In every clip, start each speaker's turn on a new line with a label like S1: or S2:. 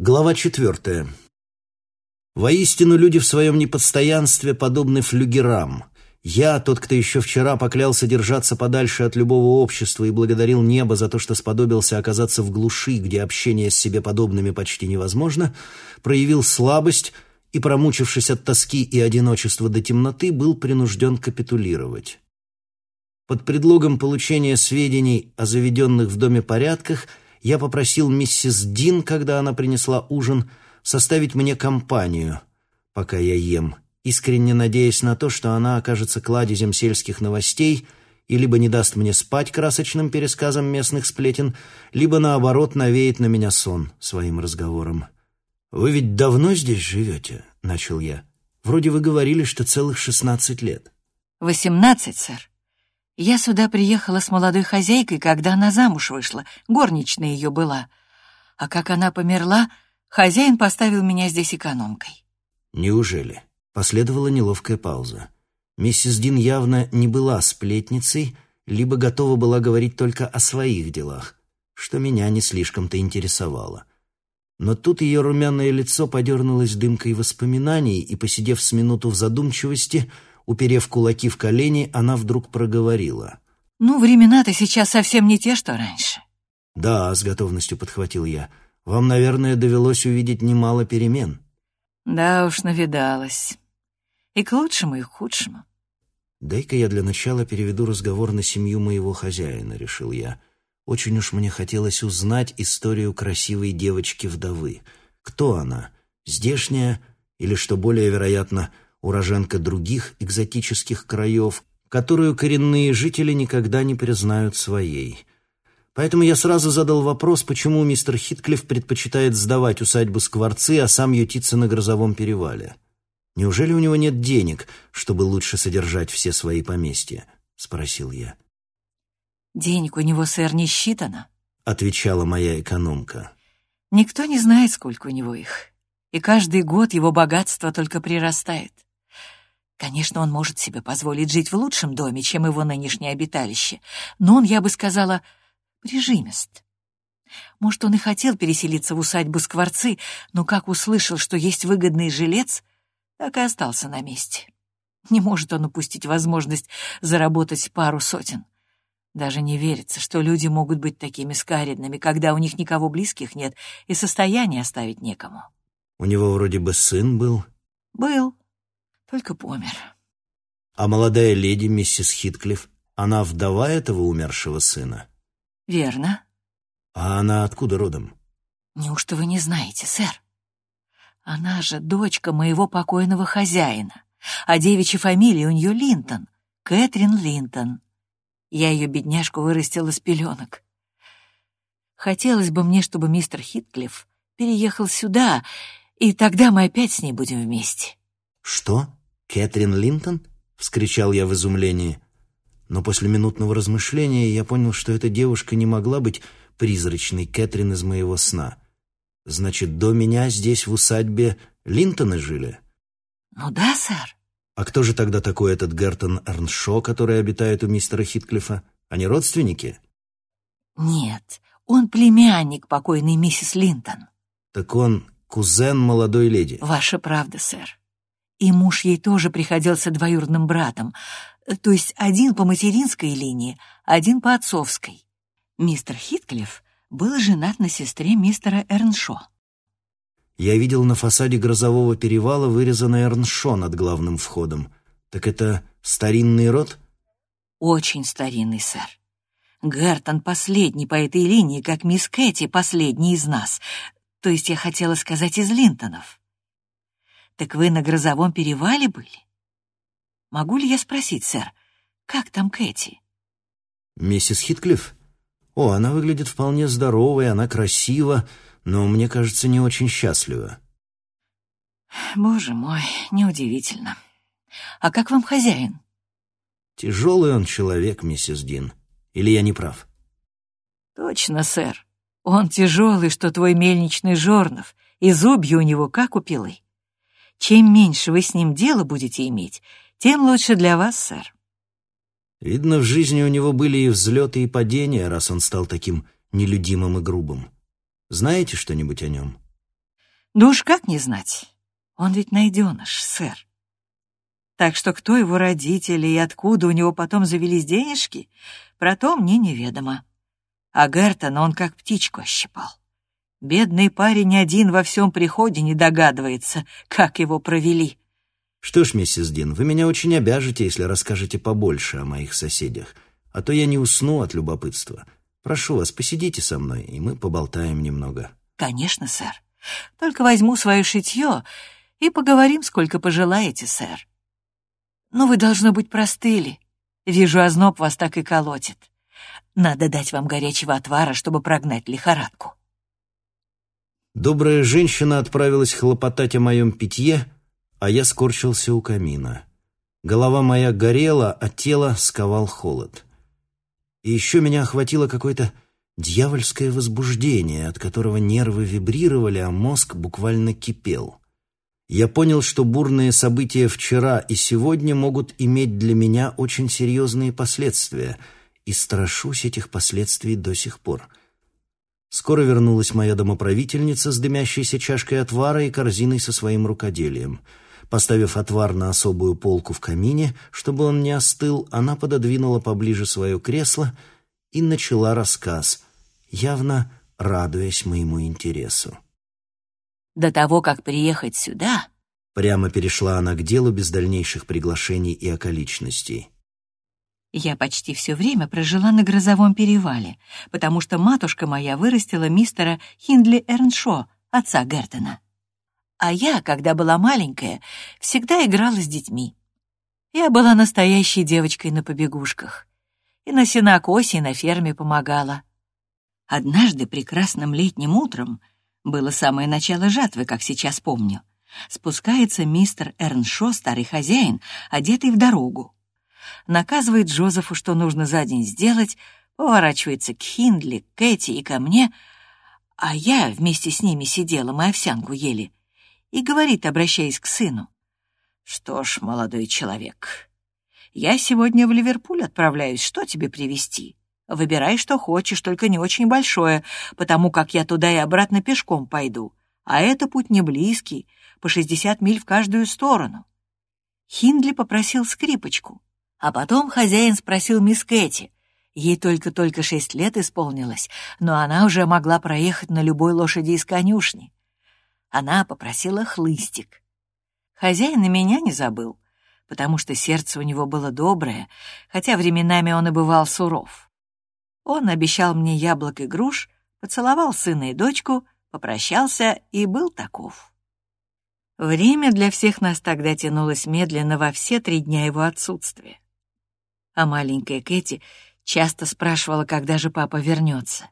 S1: Глава четвертая. Воистину, люди в своем непостоянстве подобны флюгерам. Я, тот, кто еще вчера поклялся держаться подальше от любого общества и благодарил небо за то, что сподобился оказаться в глуши, где общение с себе подобными почти невозможно, проявил слабость и, промучившись от тоски и одиночества до темноты, был принужден капитулировать. Под предлогом получения сведений о заведенных в доме порядках – я попросил миссис Дин, когда она принесла ужин, составить мне компанию, пока я ем, искренне надеясь на то, что она окажется кладезем сельских новостей и либо не даст мне спать красочным пересказом местных сплетен, либо, наоборот, навеет на меня сон своим разговором. «Вы ведь давно здесь живете?» — начал я. «Вроде вы говорили, что целых шестнадцать лет».
S2: «Восемнадцать, сэр. Я сюда приехала с молодой хозяйкой, когда она замуж вышла, горничная ее была. А как она померла, хозяин поставил меня здесь экономкой.
S1: Неужели? Последовала неловкая пауза. Миссис Дин явно не была сплетницей, либо готова была говорить только о своих делах, что меня не слишком-то интересовало. Но тут ее румяное лицо подернулось дымкой воспоминаний, и, посидев с минуту в задумчивости, — Уперев кулаки в колени, она вдруг проговорила.
S2: «Ну, времена-то сейчас совсем не те, что раньше».
S1: «Да», — с готовностью подхватил я. «Вам, наверное, довелось увидеть немало перемен».
S2: «Да уж, навидалась. И к лучшему, и к худшему».
S1: «Дай-ка я для начала переведу разговор на семью моего хозяина», — решил я. Очень уж мне хотелось узнать историю красивой девочки-вдовы. Кто она? Здешняя или, что более вероятно, уроженка других экзотических краев, которую коренные жители никогда не признают своей. Поэтому я сразу задал вопрос, почему мистер Хитклифф предпочитает сдавать усадьбу Скворцы, а сам ютиться на грозовом перевале. Неужели у него нет денег, чтобы лучше содержать все свои поместья? — спросил я.
S2: «Денег у него, сэр, не считано», —
S1: отвечала моя экономка.
S2: «Никто не знает, сколько у него их, и каждый год его богатство только прирастает. Конечно, он может себе позволить жить в лучшем доме, чем его нынешнее обиталище, но он, я бы сказала, прижимист. Может, он и хотел переселиться в усадьбу Скворцы, но как услышал, что есть выгодный жилец, так и остался на месте. Не может он упустить возможность заработать пару сотен. Даже не верится, что люди могут быть такими скаридными, когда у них никого близких нет и состояния оставить некому.
S1: У него вроде бы сын был.
S2: Был, только помер.
S1: А молодая леди, миссис Хитклифф, она вдова этого умершего сына?
S2: Верно.
S1: А она откуда родом?
S2: Неужто вы не знаете, сэр? Она же дочка моего покойного хозяина, а девичья фамилия у нее Линтон, Кэтрин Линтон. Я ее бедняжку вырастила с пеленок. Хотелось бы мне, чтобы мистер Хитклифф переехал сюда, и тогда мы опять с ней будем вместе.
S1: Что? «Кэтрин Линтон?» — вскричал я в изумлении. Но после минутного размышления я понял, что эта девушка не могла быть призрачной Кэтрин из моего сна. Значит, до меня здесь, в усадьбе, Линтоны жили?
S2: Ну да, сэр.
S1: А кто же тогда такой этот Гертон Эрншо, который обитает у мистера Хитклифа? Они родственники?
S2: Нет, он племянник покойной миссис Линтон.
S1: Так он кузен молодой леди?
S2: Ваша правда, сэр. И муж ей тоже приходился двоюродным братом, то есть один по материнской линии, один по отцовской. Мистер Хитклифф был женат на сестре мистера Эрншо.
S1: Я видел на фасаде грозового перевала вырезанный Эрншо над главным входом. Так это старинный род?
S2: Очень старинный, сэр. Гертон последний по этой линии, как мисс Кэти последний из нас. То есть я хотела сказать из Линтонов. «Так вы на грозовом перевале были?» «Могу ли я спросить, сэр, как там Кэти?»
S1: «Миссис Хитклифф? О, она выглядит вполне здоровой, она красива, но, мне кажется, не очень счастлива».
S2: «Боже мой, неудивительно. А как вам хозяин?»
S1: «Тяжелый он человек, миссис Дин. Или я не прав?»
S2: «Точно, сэр. Он тяжелый, что твой мельничный жорнов, и зубья у него как у пилы. Чем меньше вы с ним дело будете иметь, тем лучше для вас, сэр.
S1: Видно, в жизни у него были и взлеты, и падения, раз он стал таким нелюдимым и грубым. Знаете что-нибудь о нем?
S2: Да уж как не знать, он ведь найденыш, сэр. Так что кто его родители и откуда у него потом завелись денежки, про то мне неведомо. А Гертона он как птичку ощипал. Бедный парень один во всем приходе не догадывается, как его провели.
S1: Что ж, миссис Дин, вы меня очень обяжете, если расскажете побольше о моих соседях, а то я не усну от любопытства. Прошу вас, посидите со мной, и мы поболтаем немного.
S2: Конечно, сэр. Только возьму свое шитье и поговорим, сколько пожелаете, сэр. Но вы, должно быть, простыли. Вижу, озноб вас так и колотит. Надо дать вам горячего отвара, чтобы прогнать лихорадку.
S1: Добрая женщина отправилась хлопотать о моем питье, а я скорчился у камина. Голова моя горела, а тело сковал холод. И еще меня охватило какое-то дьявольское возбуждение, от которого нервы вибрировали, а мозг буквально кипел я понял, что бурные события вчера и сегодня могут иметь для меня очень серьезные последствия, и страшусь этих последствий до сих пор. Скоро вернулась моя домоправительница с дымящейся чашкой отвара и корзиной со своим рукоделием. Поставив отвар на особую полку в камине, чтобы он не остыл, она пододвинула поближе свое кресло и начала рассказ, явно радуясь моему интересу.
S2: До того, как приехать сюда...»
S1: Прямо перешла она к делу без дальнейших приглашений и околичностей.
S2: Я почти все время прожила на Грозовом перевале, потому что матушка моя вырастила мистера Хиндли Эрншо, отца Гертона. А я, когда была маленькая, всегда играла с детьми. Я была настоящей девочкой на побегушках. И на сенокосе, и на ферме помогала. Однажды прекрасным летним утром было самое начало жатвы, как сейчас помню. Спускается мистер Эрншо, старый хозяин, одетый в дорогу. Наказывает Джозефу, что нужно за день сделать, поворачивается к Хиндли, Кэти и ко мне, а я вместе с ними сидела, мы овсянку ели, и говорит, обращаясь к сыну, «Что ж, молодой человек, я сегодня в Ливерпуль отправляюсь, что тебе привезти? Выбирай, что хочешь, только не очень большое, потому как я туда и обратно пешком пойду. А это путь не близкий, по 60 миль в каждую сторону. Хиндли попросил скрипочку. А потом хозяин спросил мисс Кэти. Ей только-только шесть лет исполнилось, но она уже могла проехать на любой лошади из конюшни. Она попросила хлыстик. Хозяин и меня не забыл, потому что сердце у него было доброе, хотя временами он и бывал суров. Он обещал мне яблок и груш, поцеловал сына и дочку, попрощался и был таков. Время для всех нас тогда тянулось медленно во все три дня его отсутствия. А маленькая Кэти часто спрашивала, когда же папа вернется.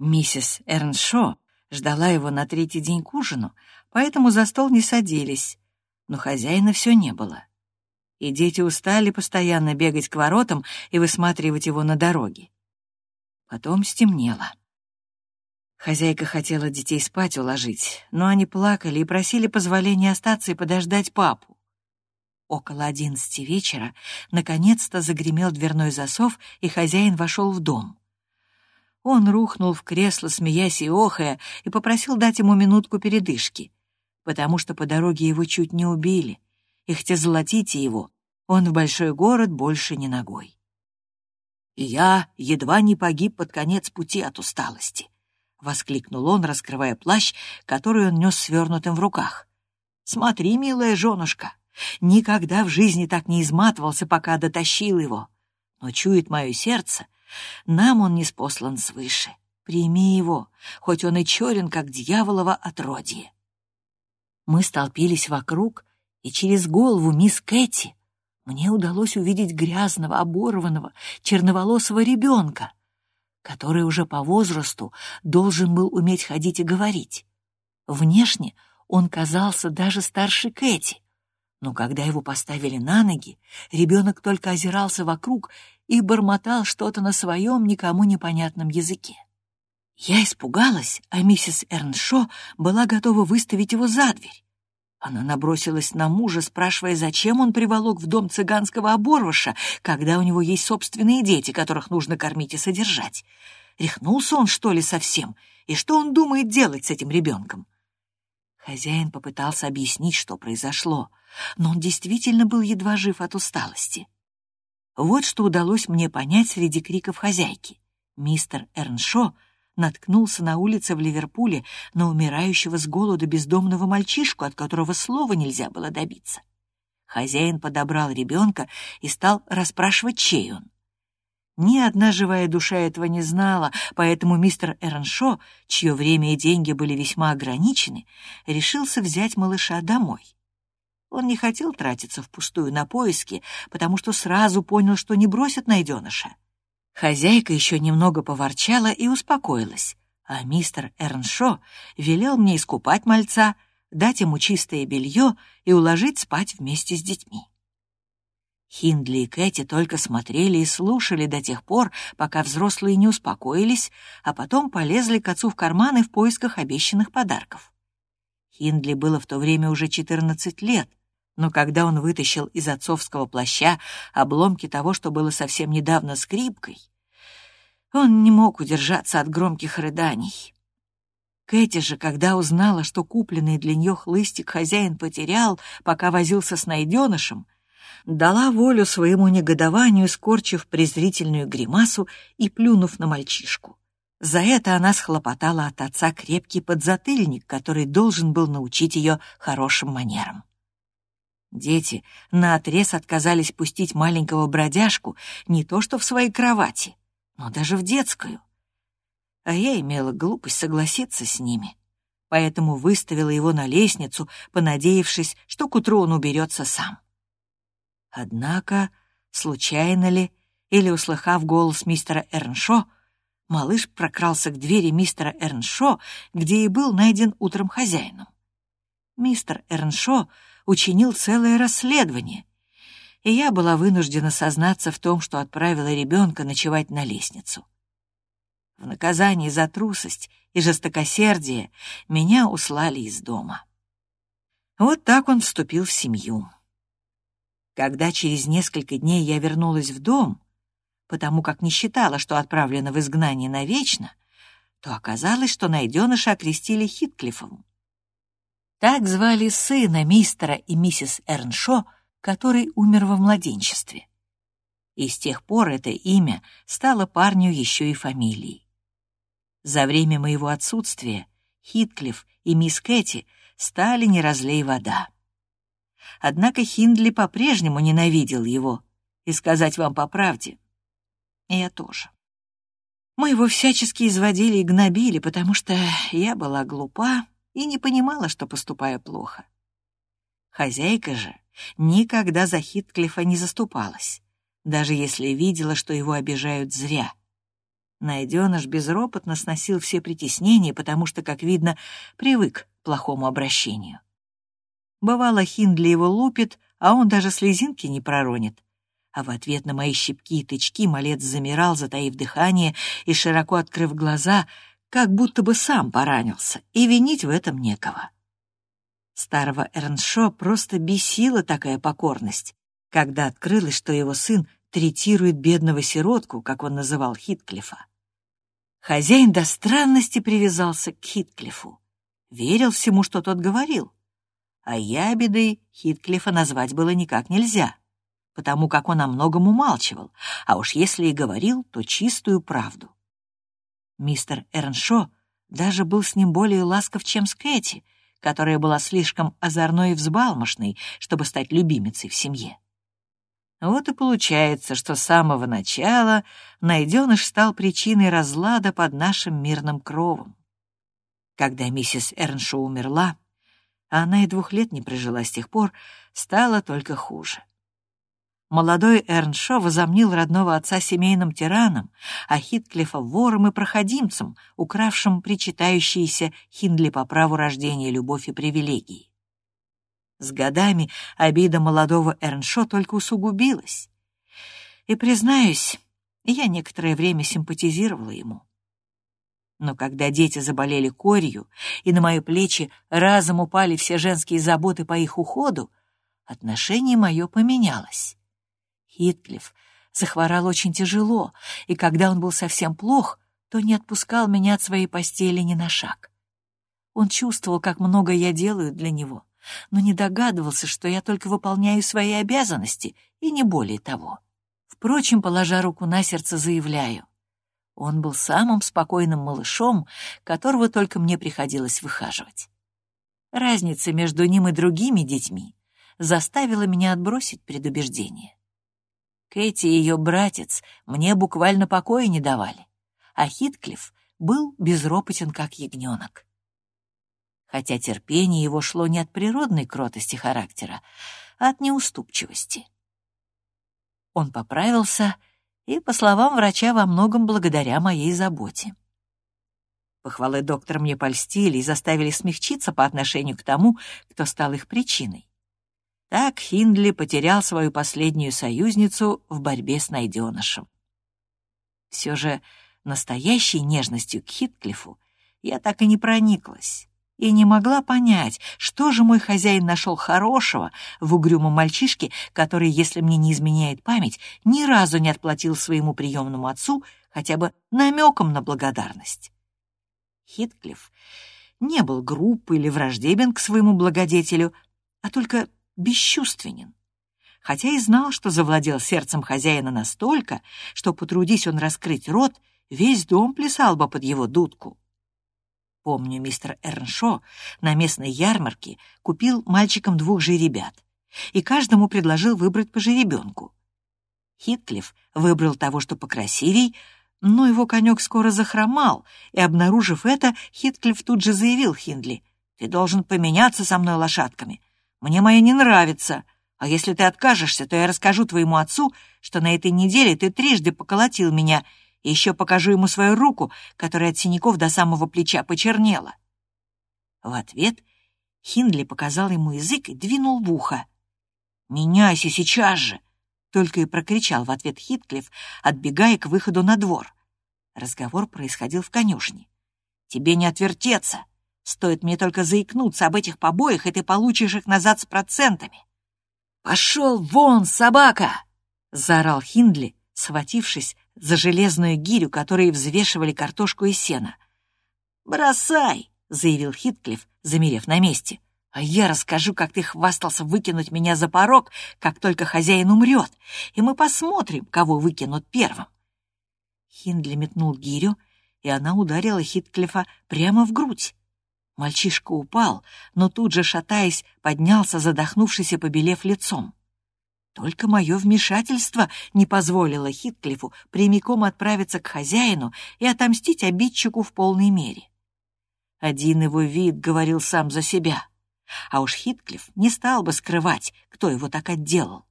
S2: Миссис Эрншо ждала его на третий день к ужину, поэтому за стол не садились, но хозяина все не было. И дети устали постоянно бегать к воротам и высматривать его на дороге. Потом стемнело. Хозяйка хотела детей спать уложить, но они плакали и просили позволения остаться и подождать папу. Около одиннадцати вечера наконец-то загремел дверной засов, и хозяин вошел в дом. Он рухнул в кресло, смеясь и охая, и попросил дать ему минутку передышки, потому что по дороге его чуть не убили, и хотя золотите его, он в большой город больше не ногой и я едва не погиб под конец пути от усталости», — воскликнул он, раскрывая плащ, который он нес свернутым в руках. «Смотри, милая женушка, никогда в жизни так не изматывался, пока дотащил его. Но чует мое сердце, нам он не спослан свыше. Прими его, хоть он и черен, как дьяволово отродье». Мы столпились вокруг, и через голову мисс Кэти мне удалось увидеть грязного, оборванного, черноволосого ребенка, который уже по возрасту должен был уметь ходить и говорить. Внешне он казался даже старше Кэти, но когда его поставили на ноги, ребенок только озирался вокруг и бормотал что-то на своем никому непонятном языке. Я испугалась, а миссис Эрншо была готова выставить его за дверь. Она набросилась на мужа, спрашивая, зачем он приволок в дом цыганского оборвыша, когда у него есть собственные дети, которых нужно кормить и содержать. Рехнулся он, что ли, совсем? И что он думает делать с этим ребенком? Хозяин попытался объяснить, что произошло, но он действительно был едва жив от усталости. Вот что удалось мне понять среди криков хозяйки. Мистер Эрншо наткнулся на улице в Ливерпуле на умирающего с голоду бездомного мальчишку, от которого слова нельзя было добиться. Хозяин подобрал ребенка и стал расспрашивать, чей он. Ни одна живая душа этого не знала, поэтому мистер Эрншо, чье время и деньги были весьма ограничены, решился взять малыша домой. Он не хотел тратиться впустую на поиски, потому что сразу понял, что не бросят найденыша. Хозяйка еще немного поворчала и успокоилась, а мистер Эрншо велел мне искупать мальца, дать ему чистое белье и уложить спать вместе с детьми. Хиндли и Кэти только смотрели и слушали до тех пор, пока взрослые не успокоились, а потом полезли к отцу в карманы в поисках обещанных подарков. Хиндли было в то время уже 14 лет, но когда он вытащил из отцовского плаща обломки того, что было совсем недавно скрипкой, он не мог удержаться от громких рыданий. Кэти же, когда узнала, что купленный для нее хлыстик хозяин потерял, пока возился с найденышем, дала волю своему негодованию, скорчив презрительную гримасу и плюнув на мальчишку. За это она схлопотала от отца крепкий подзатыльник, который должен был научить ее хорошим манерам. Дети наотрез отказались пустить маленького бродяжку не то что в своей кровати, но даже в детскую. А я имела глупость согласиться с ними, поэтому выставила его на лестницу, понадеявшись, что к утру он уберется сам. Однако, случайно ли, или услыхав голос мистера Эрншо, малыш прокрался к двери мистера Эрншо, где и был найден утром хозяином. Мистер Эрншо учинил целое расследование, и я была вынуждена сознаться в том, что отправила ребенка ночевать на лестницу. В наказание за трусость и жестокосердие меня услали из дома. Вот так он вступил в семью. Когда через несколько дней я вернулась в дом, потому как не считала, что отправлена в изгнание навечно, то оказалось, что найденыша окрестили Хитклифом. Так звали сына мистера и миссис Эрншо, который умер во младенчестве. И с тех пор это имя стало парню еще и фамилией. За время моего отсутствия Хитклифф и мисс Кэти стали не разлей вода. Однако Хиндли по-прежнему ненавидел его, и сказать вам по правде, я тоже. Мы его всячески изводили и гнобили, потому что я была глупа и не понимала, что поступаю плохо. Хозяйка же никогда за Хитклифа не заступалась, даже если видела, что его обижают зря. Найденыш безропотно сносил все притеснения, потому что, как видно, привык к плохому обращению. Бывало, Хиндли его лупит, а он даже слезинки не проронит. А в ответ на мои щипки и тычки малец замирал, затаив дыхание и широко открыв глаза, как будто бы сам поранился, и винить в этом некого. Старого Эрншо просто бесила такая покорность, когда открылось, что его сын третирует бедного сиротку, как он называл Хитклифа. Хозяин до странности привязался к Хитклифу, верил всему, что тот говорил, а ябедой Хитклифа назвать было никак нельзя, потому как он о многом умалчивал, а уж если и говорил, то чистую правду. Мистер Эрншо даже был с ним более ласков, чем с Кэти, которая была слишком озорной и взбалмошной, чтобы стать любимицей в семье. Вот и получается, что с самого начала найденыш стал причиной разлада под нашим мирным кровом. Когда миссис Эрншо умерла, а она и двух лет не прожила с тех пор, стало только хуже. Молодой Эрншо возомнил родного отца семейным тираном, а Хитклифа — вором и проходимцем, укравшим причитающиеся Хиндли по праву рождения любовь и привилегии. С годами обида молодого Эрншо только усугубилась. И, признаюсь, я некоторое время симпатизировала ему. Но когда дети заболели корью, и на мои плечи разом упали все женские заботы по их уходу, отношение мое поменялось. Хитклифф захворал очень тяжело, и когда он был совсем плох, то не отпускал меня от своей постели ни на шаг. Он чувствовал, как много я делаю для него, но не догадывался, что я только выполняю свои обязанности, и не более того. Впрочем, положа руку на сердце, заявляю. Он был самым спокойным малышом, которого только мне приходилось выхаживать. Разница между ним и другими детьми заставила меня отбросить предубеждение. Кэти и ее братец мне буквально покоя не давали, а Хитклифф был безропотен, как ягненок. Хотя терпение его шло не от природной кротости характера, а от неуступчивости. Он поправился и, по словам врача, во многом благодаря моей заботе. Похвалы доктора мне польстили и заставили смягчиться по отношению к тому, кто стал их причиной. Так Хиндли потерял свою последнюю союзницу в борьбе с найденышем. Все же настоящей нежностью к Хитклифу я так и не прониклась и не могла понять, что же мой хозяин нашел хорошего в угрюмом мальчишке, который, если мне не изменяет память, ни разу не отплатил своему приемному отцу хотя бы намеком на благодарность. Хитклифф не был груб или враждебен к своему благодетелю, а только бесчувственен. Хотя и знал, что завладел сердцем хозяина настолько, что, потрудись он раскрыть рот, весь дом плясал бы под его дудку. Помню, мистер Эрншо на местной ярмарке купил мальчикам двух жеребят и каждому предложил выбрать по жеребенку. Хитклифф выбрал того, что покрасивей, но его конек скоро захромал, и, обнаружив это, Хитклифф тут же заявил Хиндли, «Ты должен поменяться со мной лошадками. Мне моя не нравится, а если ты откажешься, то я расскажу твоему отцу, что на этой неделе ты трижды поколотил меня и еще покажу ему свою руку, которая от синяков до самого плеча почернела». В ответ Хиндли показал ему язык и двинул в ухо. «Меняйся сейчас же!» — только и прокричал в ответ Хитклифф, отбегая к выходу на двор. Разговор происходил в конюшне. «Тебе не отвертеться! Стоит мне только заикнуться об этих побоях, и ты получишь их назад с процентами!» «Пошел вон, собака!» — заорал Хиндли, схватившись за железную гирю, которые взвешивали картошку и сено. «Бросай!» — заявил Хитклифф, замерев на месте. «А я расскажу, как ты хвастался выкинуть меня за порог, как только хозяин умрет, и мы посмотрим, кого выкинут первым». Хиндли метнул гирю, и она ударила Хитклифа прямо в грудь. Мальчишка упал, но тут же, шатаясь, поднялся, задохнувшись и побелев лицом. Только мое вмешательство не позволило Хитклифу прямиком отправиться к хозяину и отомстить обидчику в полной мере. Один его вид говорил сам за себя, а уж Хитклифф не стал бы скрывать, кто его так отделал.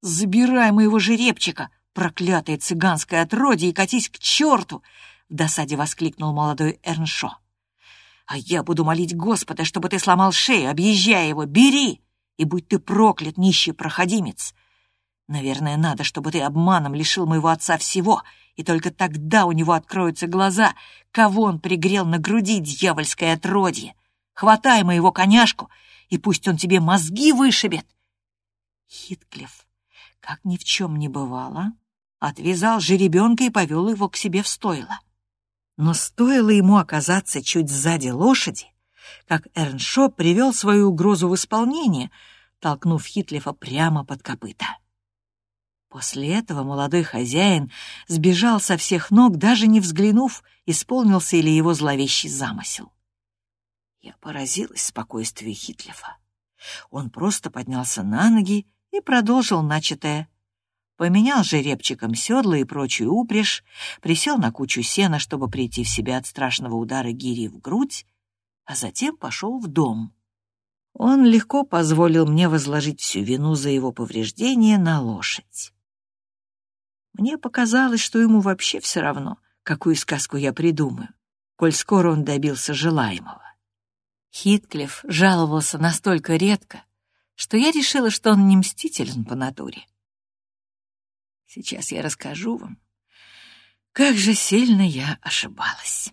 S2: «Забирай моего жеребчика, проклятое цыганское отродье, и катись к черту!» — в досаде воскликнул молодой Эрншо. «А я буду молить Господа, чтобы ты сломал шею, объезжая его. Бери!» И будь ты проклят, нищий проходимец. Наверное, надо, чтобы ты обманом лишил моего отца всего, и только тогда у него откроются глаза, кого он пригрел на груди, дьявольское отродье. Хватай моего коняшку, и пусть он тебе мозги вышибет. Хитклифф, как ни в чем не бывало, отвязал жеребенка и повел его к себе в стойло. Но стоило ему оказаться чуть сзади лошади, как Эрншо привел свою угрозу в исполнение, толкнув Хитлифа прямо под копыта. После этого молодой хозяин сбежал со всех ног, даже не взглянув, исполнился ли его зловещий замысел. Я поразилась спокойствию Хитлифа. Он просто поднялся на ноги и продолжил начатое. Поменял жеребчиком седла и прочую упряжь, присел на кучу сена, чтобы прийти в себя от страшного удара гири в грудь, а затем пошел в дом. Он легко позволил мне возложить всю вину за его повреждения на лошадь. Мне показалось, что ему вообще все равно, какую сказку я придумаю, коль скоро он добился желаемого. Хитклифф жаловался настолько редко, что я решила, что он не мстителен по натуре. Сейчас я расскажу вам, как же сильно я ошибалась.